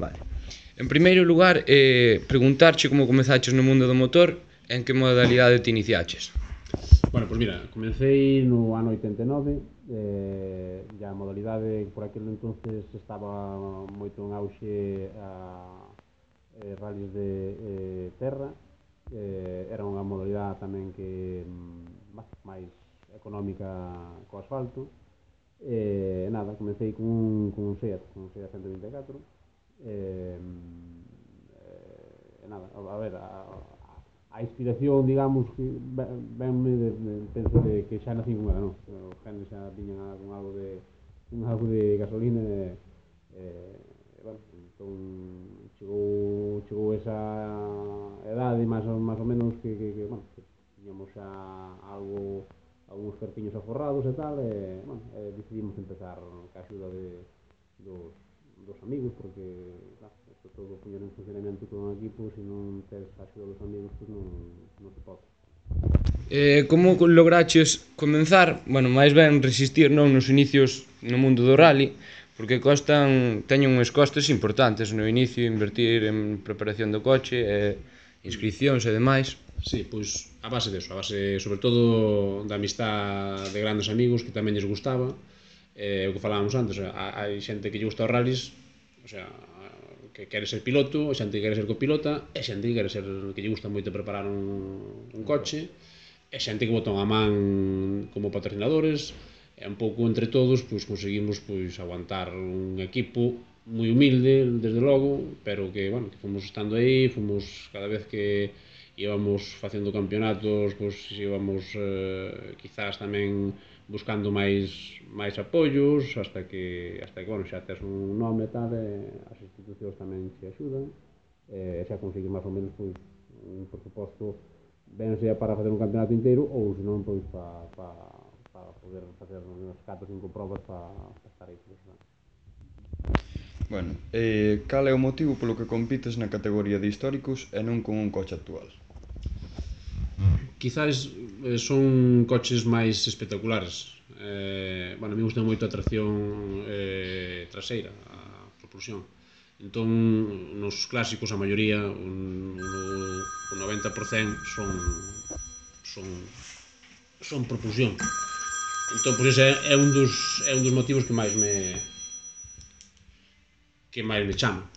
Vale. En primeiro lugar, eh, preguntarche como comezaches no mundo do motor en que modalidade te iniciaches. Bueno, pois pues mira, comecei no ano 89, eh, ya a modalidade por aquel entonces estaba moito en auxe a eh, rallies de eh, terra, eh, era unha modalidade tamén que mm, máis, máis económica co asfalto, eh, nada, comecei con, con un SEAT, con un SEAT 124, eh, eh, nada, a ver, a, a inspiración, digamos, que venme de, de, penso de que xa nacín con ela, non? Os genes xa tiña con algo de un algo de gasolina e, eh, bueno, entón chegou, chegou esa edade máis máis ou menos que, que, que bueno, que tiñamos xa algo algúns carpiños aforrados e tal, e, bueno, e decidimos empezar ca axuda de, dos, dos amigos, porque claro, isto todo poñer en funcionamento todo un equipo, se non tes a axuda dos amigos, pois non, non se pode. Eh, como lograches comenzar, bueno, máis ben resistir non nos inicios no mundo do rally, porque costan, teñen uns costes importantes no inicio, invertir en preparación do coche, eh, inscripcións e demais. Sí, pois a base deso, a base sobre todo da amistad de grandes amigos que tamén lles gustaba, eh, o que falábamos antes, o sea, hai xente que lle gusta os rallies, o sea, que quere ser piloto, xente que quere ser copilota, e xente que quere ser que lle gusta moito preparar un, un coche, e xente que botou a man como patrocinadores, e un pouco entre todos pois conseguimos pois aguantar un equipo moi humilde, desde logo, pero que, bueno, que fomos estando aí, fomos cada vez que íbamos facendo campeonatos, pois íbamos eh, quizás tamén buscando máis máis apoios hasta que hasta que bueno, xa tes un nome tal, eh, as institucións tamén te axudan. Eh, xa conseguir máis ou menos pois un presuposto ben sea para facer un campeonato inteiro ou senón pois para pa, pa poder facer unhas 4 ou 5 probas para pa estar aí profesional. Bueno, eh, cal é o motivo polo que compites na categoría de históricos e non con un coche actual? Quizáis eh, son coches máis espectaculares. Eh, bueno, a mí gusta moito a tracción eh, traseira, a propulsión. Entón, nos clásicos, a maioría, un, un, un 90% son, son, son propulsión. Entón, por iso é, é, un dos, é un dos motivos que máis me que máis me chama.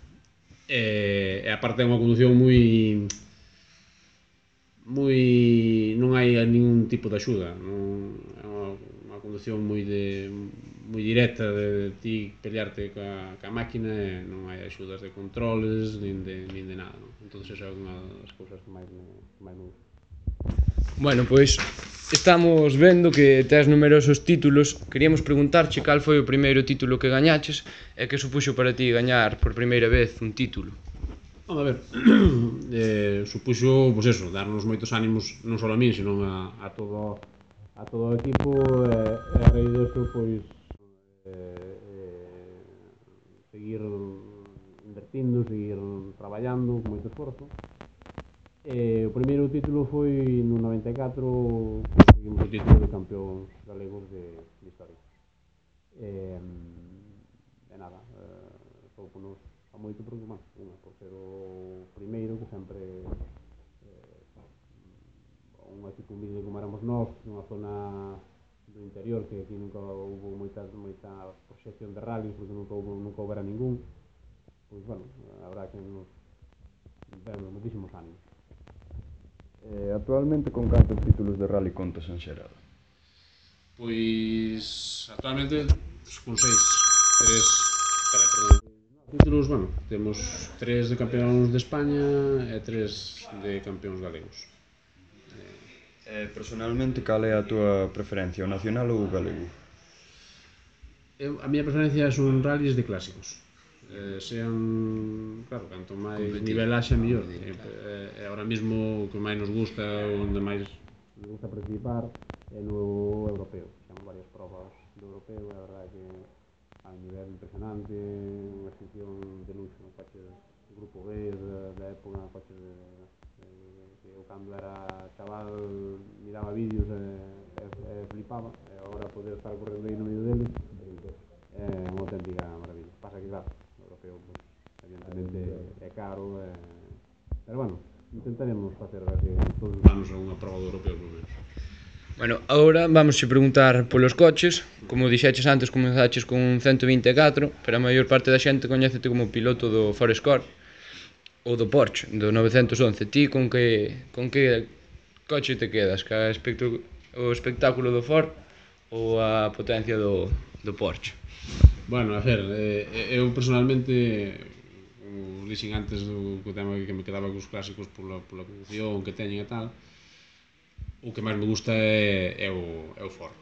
E, eh, e aparte é unha conducción moi moi non hai ningún tipo de axuda, non é unha, unha conducción moi de moi directa de, ti pelearte ca, ca máquina e non hai axudas de controles nin de, nin de nada, non? Entón esa é unha das cousas que máis me, máis me gusta. Bueno, pois estamos vendo que tes numerosos títulos. Queríamos preguntarche cal foi o primeiro título que gañaches e que supuxo para ti gañar por primeira vez un título. Non, a ver, eh, supuxo, pois pues eso, darnos moitos ánimos non só a min, senón a, a todo a todo o equipo eh, e eh, a raíz deso, pois eh, eh, seguir invertindo, seguir traballando con moito esforzo Eh, o primeiro título foi no 94 conseguimos o título de campeóns galegos de, de historia. Eh, e nada, eh, pouco nos a moito problemático, unha por ser o primeiro que sempre eh, unha circunvidia como éramos nós, nunha zona do interior que aquí nunca houve moita, moita proxección de rallies porque nunca houve, nunca houbera ningún pois bueno, habrá que nos vemos moitísimos ánimos eh, Actualmente con cantos títulos de rally contas en xerado? Pois actualmente con seis, tres títulos, bueno, Temos tres de campeóns de España e tres de campeóns galegos. Eh, personalmente, cal é a túa preferencia, o nacional ou o galego? Eu, a miña preferencia son rallies de clásicos. Eh, sean, claro, canto máis nivel haxa, mellor. E eh, eh, eh, ahora mesmo o que máis nos gusta, onde máis nos gusta participar, é no europeo. Temos varias probas do europeo, é verdade que a nivel impresionante, unha sección de luxo no coche grupo B da, da época un coche de, de, que eu cando era chaval miraba vídeos e, e, e flipaba e agora poder estar correndo aí no medio deles é unha auténtica maravilla. Pasa que claro, o europeo pues, evidentemente é caro é... pero bueno, intentaremos facer todos os anos unha prova do europeo por menos. Bueno, agora vamos a preguntar polos coches Como dixeches antes, comenzaches con un 124 Pero a maior parte da xente coñécete como piloto do Ford Escort Ou do Porsche, do 911 Ti con que, con que coche te quedas? Ca espectro, o espectáculo do Ford ou a potencia do, do Porsche? Bueno, a ver, eh, eu personalmente dixen antes do, do tema que me quedaba cos clásicos pola, pola conducción que teñen e tal, o que máis me gusta é, é, o, é o Ford,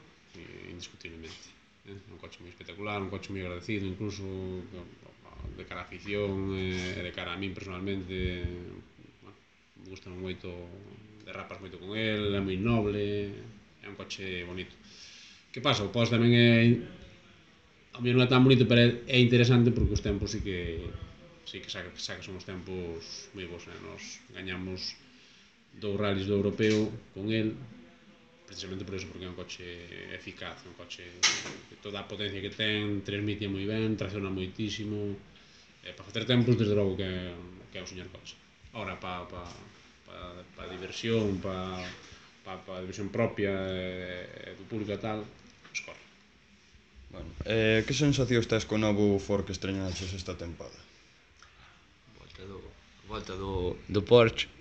indiscutiblemente. É un coche moi espectacular, un coche moi agradecido, incluso de cara a afición e de cara a min personalmente bueno, me gusta moito derrapas moito con el, é moi noble é un coche bonito que pasa? O Porsche tamén é a mí non é tan bonito pero é interesante porque os tempos sí que sí que saca, saca son os tempos moi bons, eh? nos gañamos dou rallies do europeo con el precisamente por eso, porque é un coche eficaz, un coche que toda a potencia que ten, transmite moi ben, tracciona moitísimo, eh, para facer tempos, desde logo que, que é o señor coche. Ora, para pa, pa, pa diversión, para pa, pa diversión propia eh, do público e tal, escorre. Bueno, eh, que sensacións tes con o novo Ford que estreñaches esta tempada? Volta do, volta do, do Porsche,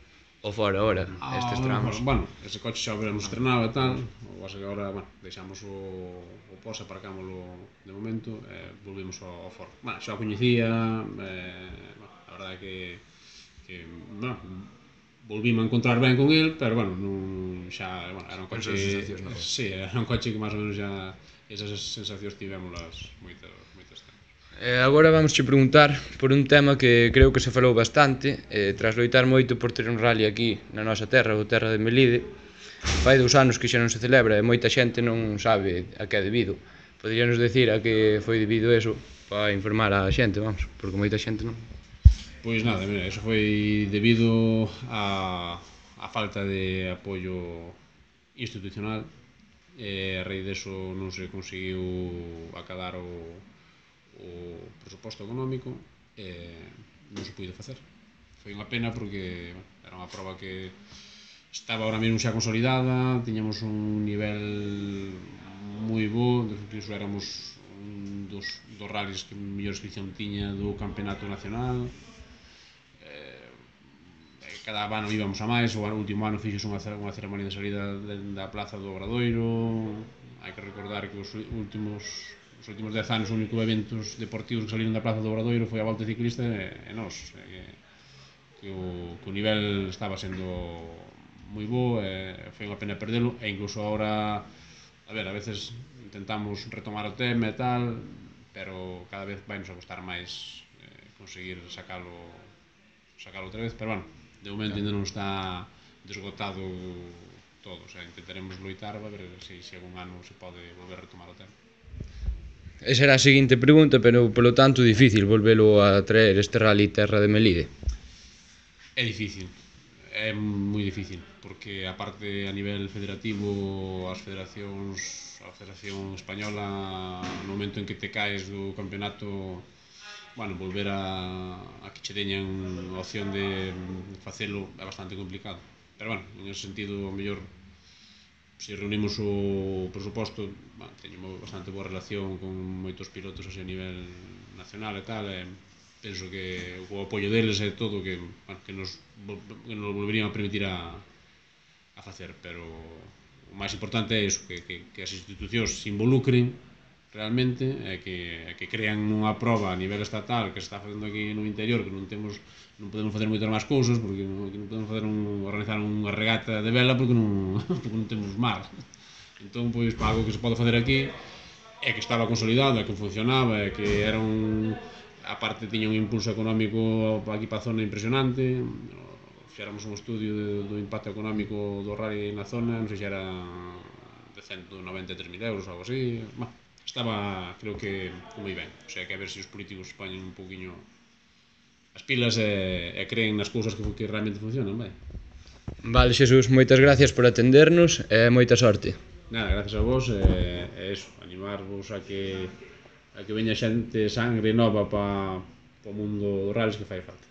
o fora ahora, ah, estes tramos. Bueno, ese coche xa o veremos estrenado e tal, o que agora, bueno, deixamos o, o pos, aparcámoslo de momento, eh, volvimos ao, ao foro. Bueno, xa o coñecía, eh, bueno, a verdade que, que bueno, volvíme a encontrar ben con el, pero bueno, non, xa, bueno, era un coche... Esas sensacións, non? Sí, era un coche que máis ou menos xa esas sensacións tivémolas moito, Eh, agora vamos che preguntar por un tema que creo que se falou bastante, eh, tras loitar moito por ter un rally aquí na nosa terra, o terra de Melide, fai dous anos que xa non se celebra e moita xente non sabe a que é debido. Poderíanos decir a que foi debido eso para informar a xente, vamos, porque moita xente non. Pois nada, mira, eso foi debido a, a falta de apoio institucional e eh, a raíz deso non se conseguiu acadar o, o presuposto económico e non se puido facer. Foi unha pena porque bueno, era unha prova que estaba ahora mesmo xa consolidada, tiñamos un nivel moi bo, incluso éramos un dos, dos rallies que mellor inscripción tiña do campeonato nacional, eh, cada ano íbamos a máis, o último ano fixos unha, unha ceremonia de salida da plaza do Obradoiro, hai que recordar que os últimos os últimos 10 anos o único eventos deportivos que saliron da Plaza do Obradoiro foi a Volta Ciclista e, e nós que, que, o, que o nivel estaba sendo moi bo e foi unha pena perdelo e incluso ahora a ver, a veces intentamos retomar o tema e tal pero cada vez vai nos a costar máis eh, conseguir sacalo sacalo outra vez, pero bueno de momento ainda non está desgotado todo, o sea, intentaremos loitar a ver se, se algún ano se pode volver a retomar o tema. Esa era a seguinte pregunta, pero polo tanto difícil volvelo a traer este rally terra de Melide. É difícil, é moi difícil, porque aparte a nivel federativo as federacións a Federación Española no momento en que te caes do campeonato bueno, volver a, a que che teñan a opción de facelo é bastante complicado pero bueno, en ese sentido, o mellor se reunimos o presuposto, bueno, teñemos bastante boa relación con moitos pilotos así a nivel nacional e tal, e penso que o apoio deles é todo que, bueno, que, nos, que nos volverían a permitir a, a facer, pero o máis importante é iso, que, que, que as institucións se involucren realmente é que, é que crean unha proba a nivel estatal que se está facendo aquí no interior que non temos non podemos facer moitas máis cousas porque non, non podemos facer un, organizar unha regata de vela porque non, porque non temos mar. Entón pois para algo que se pode facer aquí é que estaba consolidado, é que funcionaba é que era un a parte tiña un impulso económico aquí para a zona impresionante. Fixéramos un estudio de, do impacto económico do rally na zona non sei se era de 193.000 euros ou algo así bueno, estaba, creo que, moi ben. O sea, que a ver se os políticos poñen un poquinho as pilas e, e creen nas cousas que, que realmente funcionan, vai. Vale, Xesús, moitas gracias por atendernos e moita sorte. Nada, gracias a vos e, e eso, animarvos a que a que veña xente sangre nova para o mundo do que fai falta.